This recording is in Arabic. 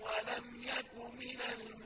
وَلَمْ يَكُ مِنَ المسلمين